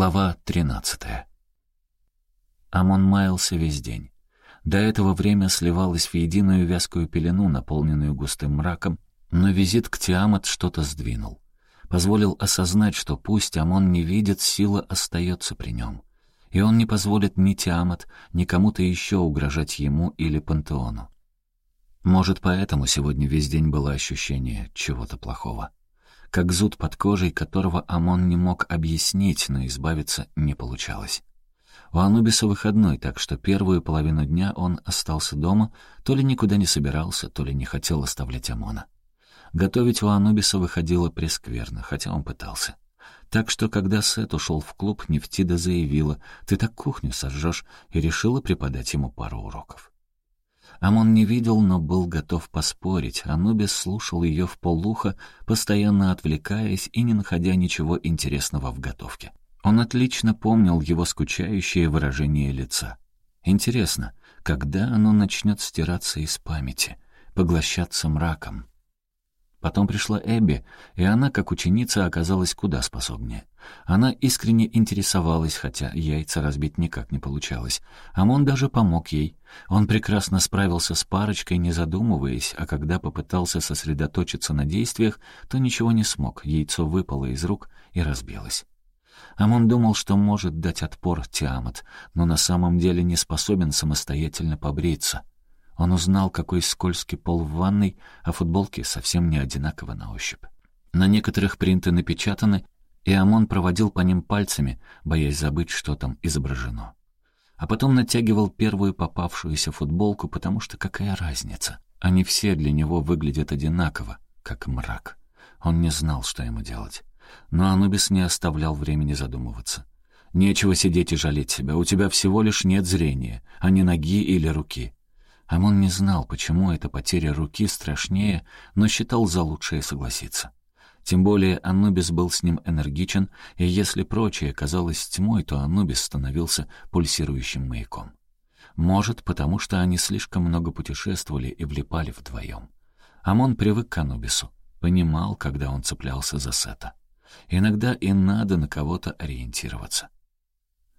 Глава 13. Амон маялся весь день. До этого время сливалось в единую вязкую пелену, наполненную густым мраком, но визит к Тиамат что-то сдвинул. Позволил осознать, что пусть Амон не видит, сила остается при нем. И он не позволит ни Тиамат, ни кому-то еще угрожать ему или пантеону. Может, поэтому сегодня весь день было ощущение чего-то плохого как зуд под кожей, которого Амон не мог объяснить, но избавиться не получалось. У Анубиса выходной, так что первую половину дня он остался дома, то ли никуда не собирался, то ли не хотел оставлять Амона. Готовить у Анубиса выходило прескверно, хотя он пытался. Так что, когда Сет ушел в клуб, Нефтида заявила, «Ты так кухню сожжешь», и решила преподать ему пару уроков. Амон не видел, но был готов поспорить. Анубис слушал ее в полуха, постоянно отвлекаясь и не находя ничего интересного в готовке. Он отлично помнил его скучающее выражение лица. Интересно, когда оно начнет стираться из памяти, поглощаться мраком? Потом пришла Эбби, и она, как ученица, оказалась куда способнее. Она искренне интересовалась, хотя яйца разбить никак не получалось. Амон даже помог ей. Он прекрасно справился с парочкой, не задумываясь, а когда попытался сосредоточиться на действиях, то ничего не смог, яйцо выпало из рук и разбилось. Амон думал, что может дать отпор Тиамат, но на самом деле не способен самостоятельно побриться. Он узнал, какой скользкий пол в ванной, а футболки совсем не одинаково на ощупь. На некоторых принты напечатаны, и Амон проводил по ним пальцами, боясь забыть, что там изображено. А потом натягивал первую попавшуюся футболку, потому что какая разница? Они все для него выглядят одинаково, как мрак. Он не знал, что ему делать. Но Анубис не оставлял времени задумываться. «Нечего сидеть и жалеть себя, у тебя всего лишь нет зрения, а не ноги или руки. Амон не знал, почему эта потеря руки страшнее, но считал за лучшее согласиться. Тем более Анубис был с ним энергичен, и если прочее казалось тьмой, то Анубис становился пульсирующим маяком. Может, потому что они слишком много путешествовали и влипали вдвоем. Амон привык к Анубису, понимал, когда он цеплялся за Сета. Иногда и надо на кого-то ориентироваться.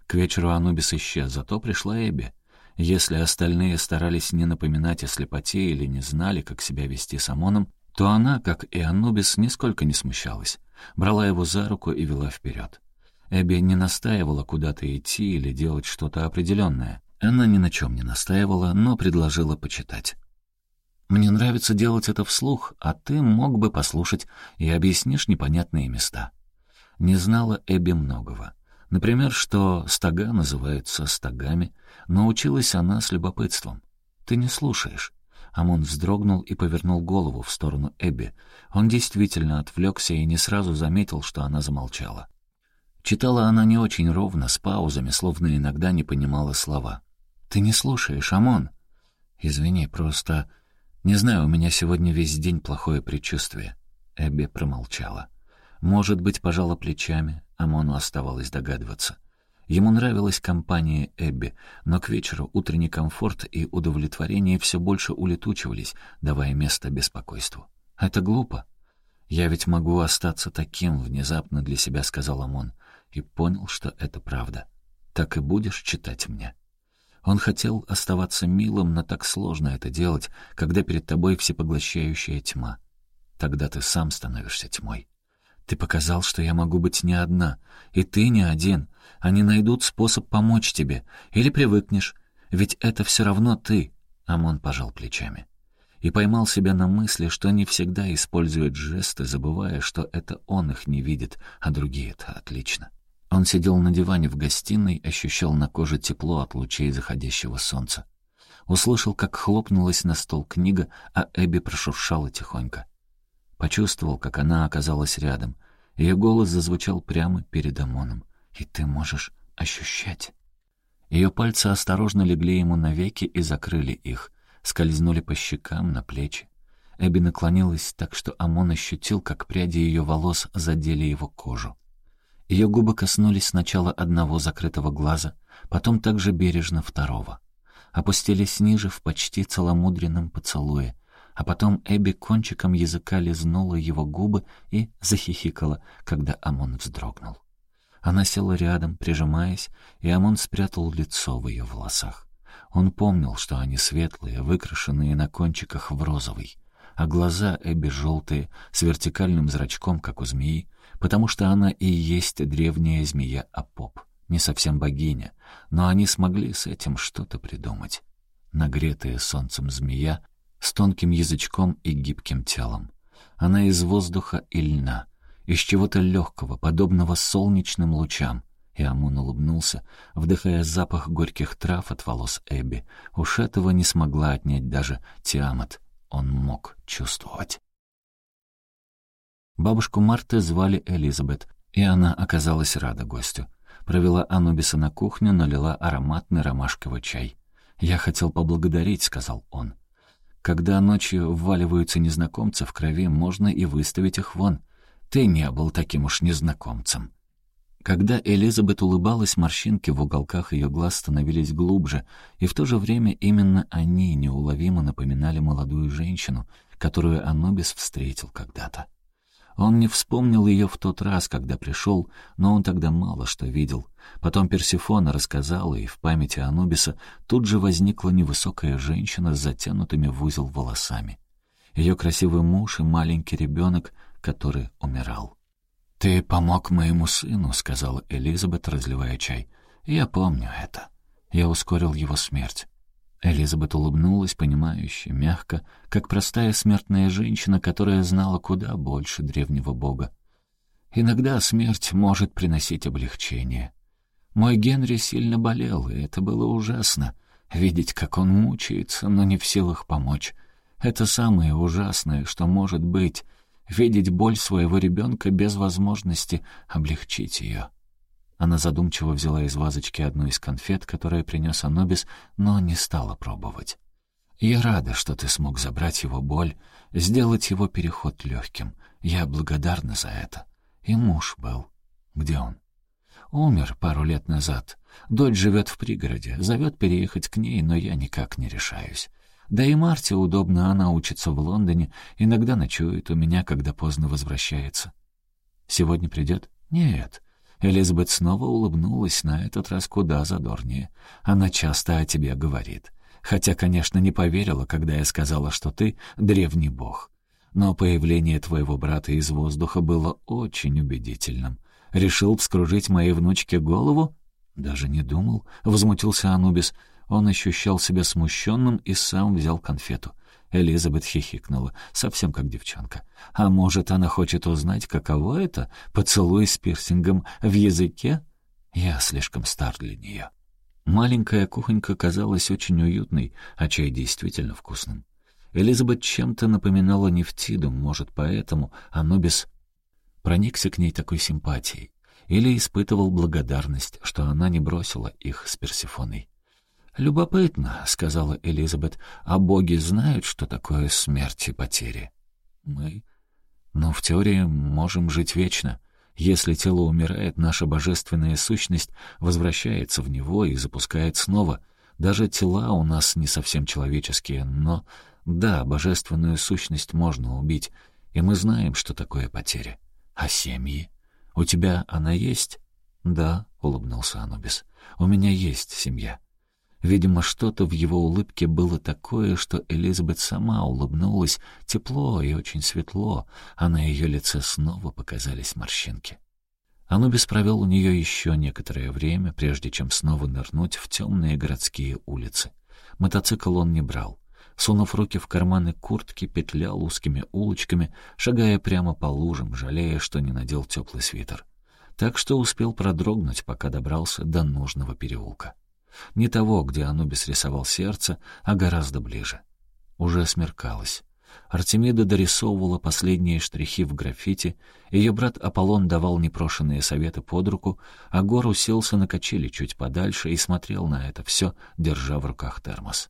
К вечеру Анубис исчез, зато пришла Эбби — если остальные старались не напоминать о слепоте или не знали, как себя вести с Амоном, то она, как и Анубис, нисколько не смущалась, брала его за руку и вела вперед. Эбби не настаивала куда-то идти или делать что-то определенное. Она ни на чем не настаивала, но предложила почитать. «Мне нравится делать это вслух, а ты мог бы послушать и объяснишь непонятные места». Не знала Эбби многого. Например, что стога называются стогами, но училась она с любопытством. «Ты не слушаешь». Амон вздрогнул и повернул голову в сторону Эбби. Он действительно отвлекся и не сразу заметил, что она замолчала. Читала она не очень ровно, с паузами, словно иногда не понимала слова. «Ты не слушаешь, Амон?» «Извини, просто... Не знаю, у меня сегодня весь день плохое предчувствие». Эбби промолчала. Может быть, пожала плечами, Амону оставалось догадываться. Ему нравилась компания Эбби, но к вечеру утренний комфорт и удовлетворение все больше улетучивались, давая место беспокойству. «Это глупо. Я ведь могу остаться таким», — внезапно для себя сказал Амон, и понял, что это правда. «Так и будешь читать мне». Он хотел оставаться милым, но так сложно это делать, когда перед тобой всепоглощающая тьма. Тогда ты сам становишься тьмой. Ты показал, что я могу быть не одна, и ты не один. Они найдут способ помочь тебе, или привыкнешь, ведь это все равно ты». Амон пожал плечами и поймал себя на мысли, что не всегда использует жесты, забывая, что это он их не видит, а другие это отлично. Он сидел на диване в гостиной, ощущал на коже тепло от лучей заходящего солнца. Услышал, как хлопнулась на стол книга, а Эбби прошуршала тихонько. Почувствовал, как она оказалась рядом. Ее голос зазвучал прямо перед Амоном. «И ты можешь ощущать». Ее пальцы осторожно легли ему на веки и закрыли их, скользнули по щекам, на плечи. Эбби наклонилась так, что Амон ощутил, как пряди ее волос задели его кожу. Ее губы коснулись сначала одного закрытого глаза, потом также бережно второго. Опустились ниже в почти целомудренном поцелуе, а потом Эбби кончиком языка лизнула его губы и захихикала, когда Амон вздрогнул. Она села рядом, прижимаясь, и Амон спрятал лицо в ее волосах. Он помнил, что они светлые, выкрашенные на кончиках в розовый, а глаза Эбби желтые, с вертикальным зрачком, как у змеи, потому что она и есть древняя змея Апоп, не совсем богиня, но они смогли с этим что-то придумать. Нагретая солнцем змея с тонким язычком и гибким телом. Она из воздуха и льна, из чего-то легкого, подобного солнечным лучам. И Амун улыбнулся, вдыхая запах горьких трав от волос Эбби. Уж этого не смогла отнять даже Тиамат. Он мог чувствовать. Бабушку Марты звали Элизабет, и она оказалась рада гостю. Провела Анубиса на кухню, налила ароматный ромашковый чай. «Я хотел поблагодарить», — сказал он. «Когда ночью вваливаются незнакомцы в крови, можно и выставить их вон. Ты не был таким уж незнакомцем». Когда Элизабет улыбалась, морщинки в уголках ее глаз становились глубже, и в то же время именно они неуловимо напоминали молодую женщину, которую Анубис встретил когда-то. Он не вспомнил ее в тот раз, когда пришел, но он тогда мало что видел. Потом Персифона рассказала, и в памяти Анубиса тут же возникла невысокая женщина с затянутыми в узел волосами. Ее красивый муж и маленький ребенок, который умирал. «Ты помог моему сыну», — сказала Элизабет, разливая чай. «Я помню это. Я ускорил его смерть». Элизабет улыбнулась, понимающе, мягко, как простая смертная женщина, которая знала куда больше древнего бога. «Иногда смерть может приносить облегчение. Мой Генри сильно болел, и это было ужасно. Видеть, как он мучается, но не в силах помочь. Это самое ужасное, что может быть — видеть боль своего ребенка без возможности облегчить ее. Она задумчиво взяла из вазочки одну из конфет, которую принес Анубис, но не стала пробовать. «Я рада, что ты смог забрать его боль, сделать его переход легким. Я благодарна за это. И муж был. Где он?» «Умер пару лет назад. Дочь живет в пригороде, зовет переехать к ней, но я никак не решаюсь. Да и Марте удобно, она учится в Лондоне, иногда ночует у меня, когда поздно возвращается. Сегодня придет? Нет. Элизабет снова улыбнулась, на этот раз куда задорнее. Она часто о тебе говорит. Хотя, конечно, не поверила, когда я сказала, что ты — древний бог. Но появление твоего брата из воздуха было очень убедительным. Решил вскружить моей внучке голову? Даже не думал, — возмутился Анубис. Он ощущал себя смущенным и сам взял конфету. Элизабет хихикнула, совсем как девчонка. «А может, она хочет узнать, каково это — поцелуй с пирсингом в языке?» «Я слишком стар для нее». Маленькая кухонька казалась очень уютной, а чай действительно вкусным. Элизабет чем-то напоминала Нефтиду, может, поэтому Анубис проникся к ней такой симпатией или испытывал благодарность, что она не бросила их с Персифоной. «Любопытно», — сказала Элизабет, — «а боги знают, что такое смерть и потери?» «Мы...» «Ну, в теории можем жить вечно. Если тело умирает, наша божественная сущность возвращается в него и запускает снова. Даже тела у нас не совсем человеческие, но... Да, божественную сущность можно убить, и мы знаем, что такое потери. А семьи? У тебя она есть?» «Да», — улыбнулся Анубис, — «у меня есть семья». Видимо, что-то в его улыбке было такое, что Элизабет сама улыбнулась тепло и очень светло, а на ее лице снова показались морщинки. Анубис провел у нее еще некоторое время, прежде чем снова нырнуть в темные городские улицы. Мотоцикл он не брал. Сунув руки в карманы куртки, петлял узкими улочками, шагая прямо по лужам, жалея, что не надел теплый свитер. Так что успел продрогнуть, пока добрался до нужного переулка. Не того, где Анубис рисовал сердце, а гораздо ближе. Уже смеркалось. Артемида дорисовывала последние штрихи в граффити, ее брат Аполлон давал непрошенные советы под руку, а Гор уселся на качели чуть подальше и смотрел на это все, держа в руках термос,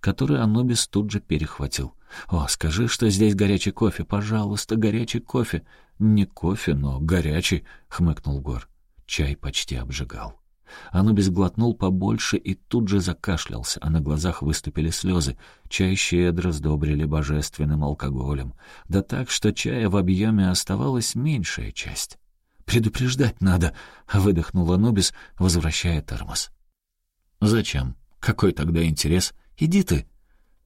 который Анубис тут же перехватил. «О, скажи, что здесь горячий кофе, пожалуйста, горячий кофе!» «Не кофе, но горячий», — хмыкнул Гор. Чай почти обжигал. Анубис глотнул побольше и тут же закашлялся, а на глазах выступили слезы. Чай щедро сдобрили божественным алкоголем. Да так, что чая в объеме оставалась меньшая часть. «Предупреждать надо», — выдохнул Анубис, возвращая термос. «Зачем? Какой тогда интерес? Иди ты!»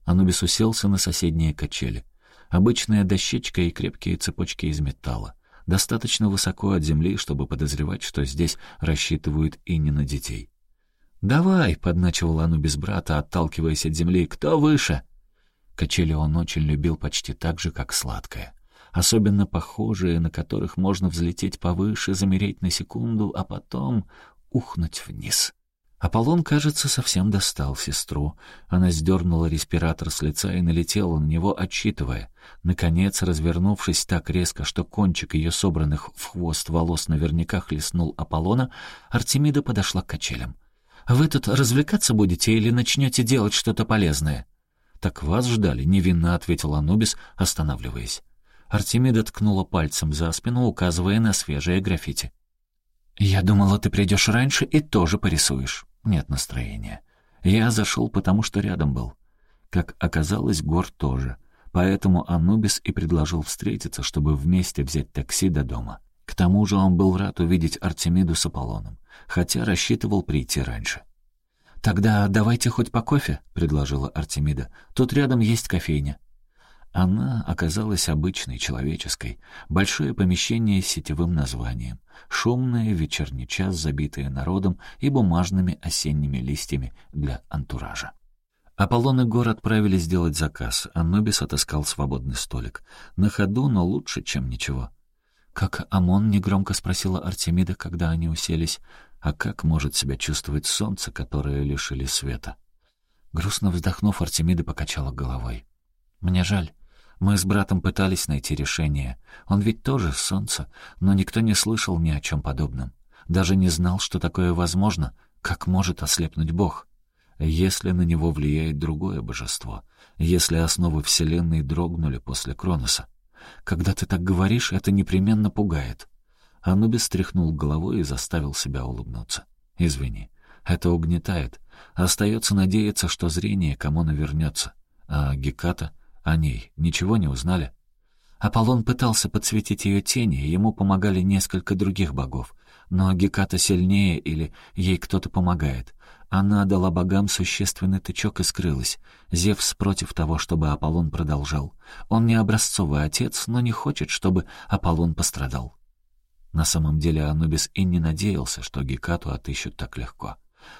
Анубис уселся на соседние качели. Обычная дощечка и крепкие цепочки из металла. Достаточно высоко от земли, чтобы подозревать, что здесь рассчитывают и не на детей. «Давай», — подначивал Анубис брата, отталкиваясь от земли, — «кто выше?» Качели он очень любил почти так же, как сладкое. Особенно похожие, на которых можно взлететь повыше, замереть на секунду, а потом ухнуть вниз. Аполлон, кажется, совсем достал сестру. Она сдернула респиратор с лица и налетела на него, отчитывая. Наконец, развернувшись так резко, что кончик ее собранных в хвост волос наверняка хлестнул Аполлона, Артемида подошла к качелям. «Вы тут развлекаться будете или начнете делать что-то полезное?» «Так вас ждали», — невинно ответил Анубис, останавливаясь. Артемида ткнула пальцем за спину, указывая на свежее граффити. «Я думала, ты придешь раньше и тоже порисуешь. Нет настроения. Я зашел, потому что рядом был. Как оказалось, Гор тоже. Поэтому Анубис и предложил встретиться, чтобы вместе взять такси до дома. К тому же он был рад увидеть Артемиду с Аполлоном, хотя рассчитывал прийти раньше. «Тогда давайте хоть по кофе», — предложила Артемида. «Тут рядом есть кофейня». Она оказалась обычной, человеческой. Большое помещение с сетевым названием. Шумное вечерний час, забитое народом и бумажными осенними листьями для антуража. Аполлон и Гор отправились делать заказ. Анубис отыскал свободный столик. На ходу, но лучше, чем ничего. «Как Амон?» — негромко спросила Артемида, когда они уселись. «А как может себя чувствовать солнце, которое лишили света?» Грустно вздохнув, Артемида покачала головой. «Мне жаль. Мы с братом пытались найти решение. Он ведь тоже солнце, но никто не слышал ни о чем подобном. Даже не знал, что такое возможно, как может ослепнуть Бог. Если на него влияет другое божество, если основы Вселенной дрогнули после Кроноса. Когда ты так говоришь, это непременно пугает. Анубис стряхнул головой и заставил себя улыбнуться. «Извини, это угнетает. Остается надеяться, что зрение кому-то вернется. А Геката о ней ничего не узнали? Аполлон пытался подсветить ее тени, ему помогали несколько других богов. Но Геката сильнее или ей кто-то помогает. Она дала богам существенный тычок и скрылась. Зевс против того, чтобы Аполлон продолжал. Он не образцовый отец, но не хочет, чтобы Аполлон пострадал. На самом деле Анубис и не надеялся, что Гекату отыщут так легко.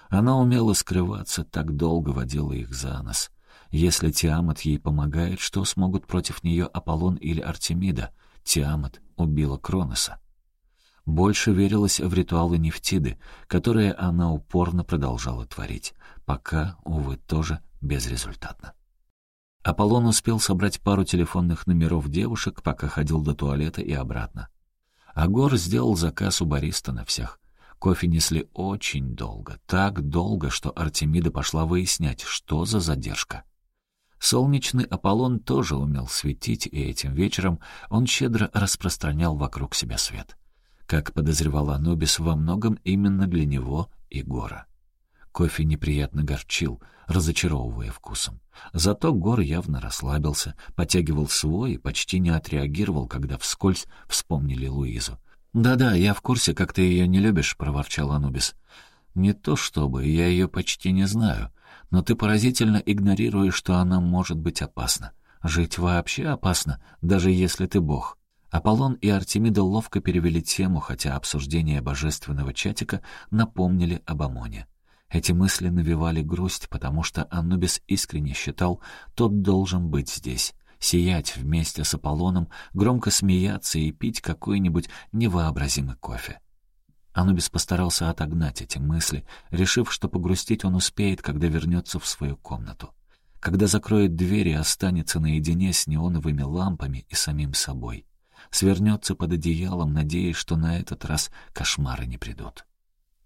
Она умела скрываться, так долго водила их за нос. Если Тиамат ей помогает, что смогут против нее Аполлон или Артемида? Тиамат убила Кроноса. Больше верилось в ритуалы Нефтиды, которые она упорно продолжала творить, пока, увы, тоже безрезультатно. Аполлон успел собрать пару телефонных номеров девушек, пока ходил до туалета и обратно. Агор сделал заказ у бариста на всех. Кофе несли очень долго, так долго, что Артемида пошла выяснять, что за задержка. Солнечный Аполлон тоже умел светить, и этим вечером он щедро распространял вокруг себя свет. Как подозревал Анубис, во многом именно для него и Гора. Кофе неприятно горчил, разочаровывая вкусом. Зато Гор явно расслабился, потягивал свой и почти не отреагировал, когда вскользь вспомнили Луизу. «Да-да, я в курсе, как ты ее не любишь», — проворчал Анубис. «Не то чтобы, я ее почти не знаю но ты поразительно игнорируешь, что она может быть опасна. Жить вообще опасно, даже если ты бог. Аполлон и Артемида ловко перевели тему, хотя обсуждение божественного чатика напомнили об Амоне. Эти мысли навевали грусть, потому что Анубис искренне считал, тот должен быть здесь, сиять вместе с Аполлоном, громко смеяться и пить какой-нибудь невообразимый кофе. Анубис постарался отогнать эти мысли, решив, что погрустить он успеет, когда вернется в свою комнату. Когда закроет дверь и останется наедине с неоновыми лампами и самим собой. Свернется под одеялом, надеясь, что на этот раз кошмары не придут.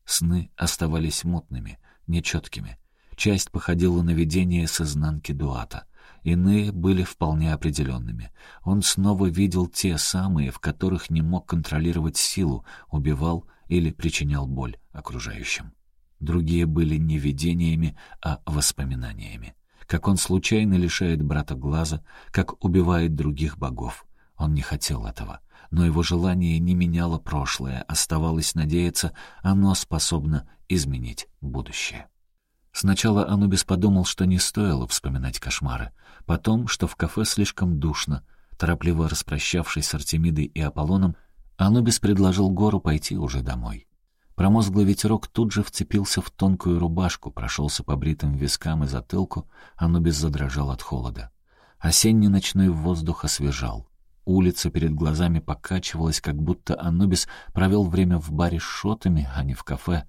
Сны оставались мутными, нечеткими. Часть походила на видение с изнанки Дуата. Иные были вполне определенными. Он снова видел те самые, в которых не мог контролировать силу, убивал или причинял боль окружающим. Другие были не видениями, а воспоминаниями. Как он случайно лишает брата глаза, как убивает других богов. Он не хотел этого, но его желание не меняло прошлое, оставалось надеяться, оно способно изменить будущее. Сначала Анубис подумал, что не стоило вспоминать кошмары, потом, что в кафе слишком душно. Торопливо распрощавшись с Артемидой и Аполлоном, Анубис предложил Гору пойти уже домой. Промозглый ветерок тут же вцепился в тонкую рубашку, прошелся по бритым вискам и затылку, Анубис задрожал от холода. Осенний ночной воздух освежал. Улица перед глазами покачивалась, как будто Анубис провел время в баре с шотами, а не в кафе.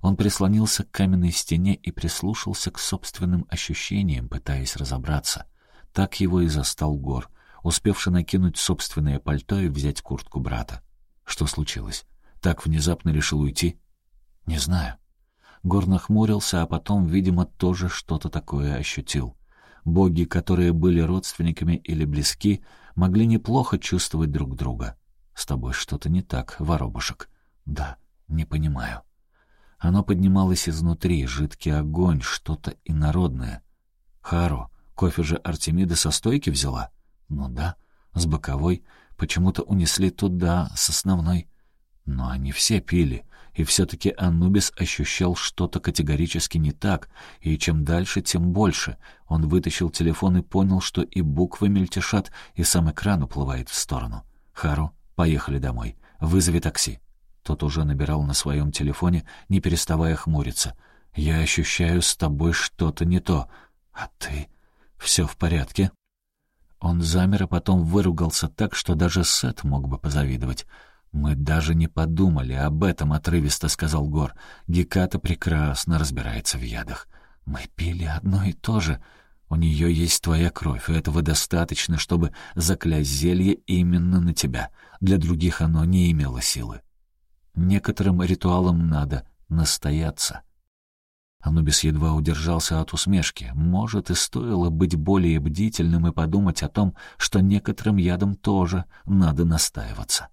Он прислонился к каменной стене и прислушался к собственным ощущениям, пытаясь разобраться. Так его и застал Гор, успевший накинуть собственное пальто и взять куртку брата. Что случилось? Так внезапно решил уйти? Не знаю. Гор нахмурился, а потом, видимо, тоже что-то такое ощутил. Боги, которые были родственниками или близки, могли неплохо чувствовать друг друга. «С тобой что-то не так, воробушек». «Да, не понимаю». Оно поднималось изнутри, жидкий огонь, что-то инородное. «Харо, кофе же Артемида со стойки взяла?» «Ну да, с боковой. Почему-то унесли туда, с основной». Но они все пили, и все-таки Анубис ощущал что-то категорически не так, и чем дальше, тем больше. Он вытащил телефон и понял, что и буквы мельтешат, и сам экран уплывает в сторону. «Хару, поехали домой. Вызови такси». Тот уже набирал на своем телефоне, не переставая хмуриться. «Я ощущаю с тобой что-то не то. А ты? Все в порядке?» Он замер, а потом выругался так, что даже Сет мог бы позавидовать. «Мы даже не подумали об этом», — отрывисто сказал Гор. «Геката прекрасно разбирается в ядах. Мы пили одно и то же. У нее есть твоя кровь, и этого достаточно, чтобы заклясть зелье именно на тебя. Для других оно не имело силы. Некоторым ритуалам надо настояться. Анубис едва удержался от усмешки. Может, и стоило быть более бдительным и подумать о том, что некоторым ядом тоже надо настаиваться.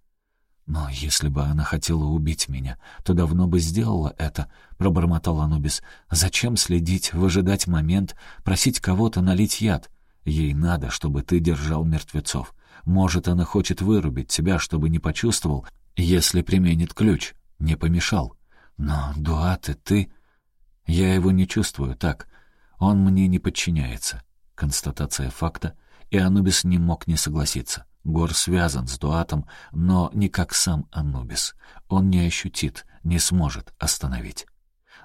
«Но если бы она хотела убить меня, то давно бы сделала это», — пробормотал Анубис. «Зачем следить, выжидать момент, просить кого-то налить яд? Ей надо, чтобы ты держал мертвецов. Может, она хочет вырубить тебя, чтобы не почувствовал, если применит ключ, не помешал. Но, Дуаты, ты... Я его не чувствую так. Он мне не подчиняется. Констатация факта, и Анубис не мог не согласиться. Гор связан с Дуатом, но не как сам Анубис. Он не ощутит, не сможет остановить.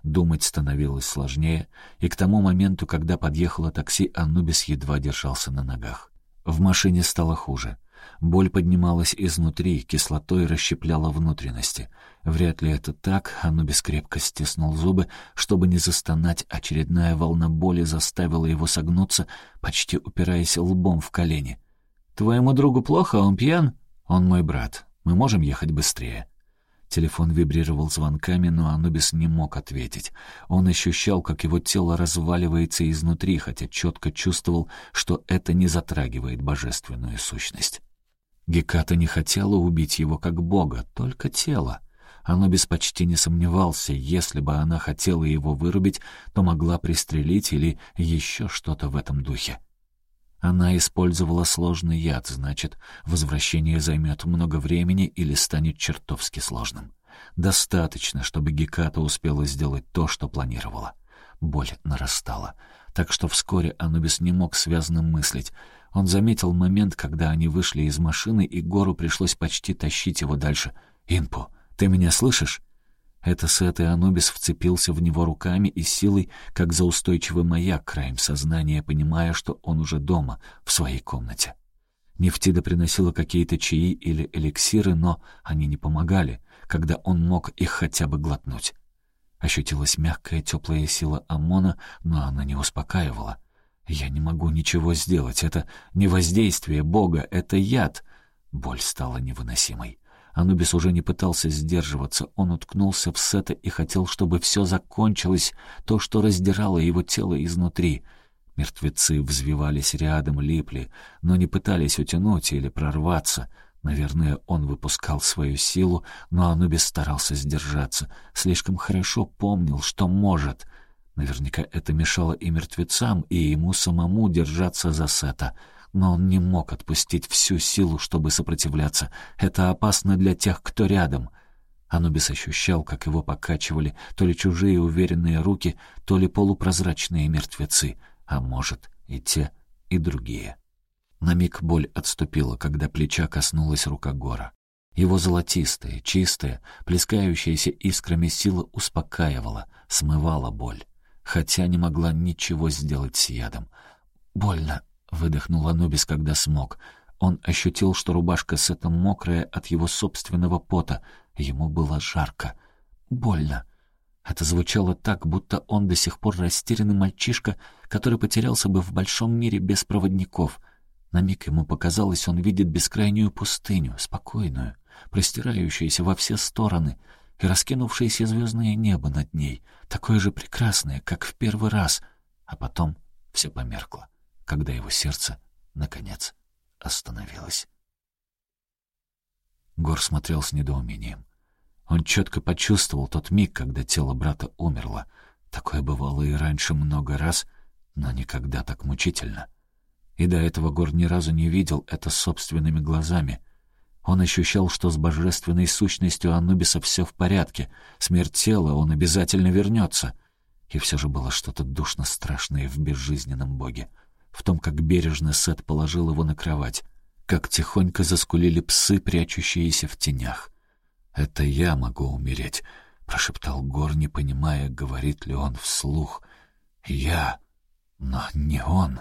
Думать становилось сложнее, и к тому моменту, когда подъехало такси, Анубис едва держался на ногах. В машине стало хуже. Боль поднималась изнутри, кислотой расщепляла внутренности. Вряд ли это так, Анубис крепко стиснул зубы, чтобы не застонать. Очередная волна боли заставила его согнуться, почти упираясь лбом в колени. «Твоему другу плохо, он пьян?» «Он мой брат. Мы можем ехать быстрее?» Телефон вибрировал звонками, но Анубис не мог ответить. Он ощущал, как его тело разваливается изнутри, хотя четко чувствовал, что это не затрагивает божественную сущность. Геката не хотела убить его как бога, только тело. Анубис почти не сомневался, если бы она хотела его вырубить, то могла пристрелить или еще что-то в этом духе. Она использовала сложный яд, значит, возвращение займет много времени или станет чертовски сложным. Достаточно, чтобы Геката успела сделать то, что планировала. Боль нарастала, так что вскоре Анубис не мог связно мыслить. Он заметил момент, когда они вышли из машины, и Гору пришлось почти тащить его дальше. «Инпу, ты меня слышишь?» Это Сет и Анубис вцепился в него руками и силой, как за устойчивый маяк, краем сознания, понимая, что он уже дома, в своей комнате. Нефтида приносила какие-то чаи или эликсиры, но они не помогали, когда он мог их хотя бы глотнуть. Ощутилась мягкая, теплая сила ОМОНа, но она не успокаивала. «Я не могу ничего сделать. Это не воздействие Бога, это яд». Боль стала невыносимой. Анубис уже не пытался сдерживаться. Он уткнулся в Сета и хотел, чтобы все закончилось, то, что раздирало его тело изнутри. Мертвецы взвивались рядом, липли, но не пытались утянуть или прорваться. Наверное, он выпускал свою силу, но Анубис старался сдержаться. Слишком хорошо помнил, что может. Наверняка это мешало и мертвецам, и ему самому держаться за Сета — но он не мог отпустить всю силу, чтобы сопротивляться. Это опасно для тех, кто рядом. Анубис ощущал, как его покачивали то ли чужие уверенные руки, то ли полупрозрачные мертвецы, а может, и те, и другие. На миг боль отступила, когда плеча коснулась рука Гора. Его золотистая, чистая, плескающаяся искрами сила успокаивала, смывала боль, хотя не могла ничего сделать с ядом. «Больно», — выдохнул Анубис, когда смог. Он ощутил, что рубашка Сета мокрая от его собственного пота. Ему было жарко. «Больно». Это звучало так, будто он до сих пор растерянный мальчишка, который потерялся бы в большом мире без проводников. На миг ему показалось, он видит бескрайнюю пустыню, спокойную, простирающееся во все стороны, и раскинувшееся звездное небо над ней, такое же прекрасное, как в первый раз, а потом все померкло, когда его сердце, наконец, остановилось. Гор смотрел с недоумением. Он четко почувствовал тот миг, когда тело брата умерло. Такое бывало и раньше много раз, но никогда так мучительно. И до этого Гор ни разу не видел это собственными глазами. Он ощущал, что с божественной сущностью Анубиса все в порядке. Смерть тела, он обязательно вернется. И все же было что-то душно страшное в безжизненном боге. В том, как бережно Сет положил его на кровать. Как тихонько заскулили псы, прячущиеся в тенях. «Это я могу умереть», — прошептал Гор, не понимая, говорит ли он вслух. «Я, но не он».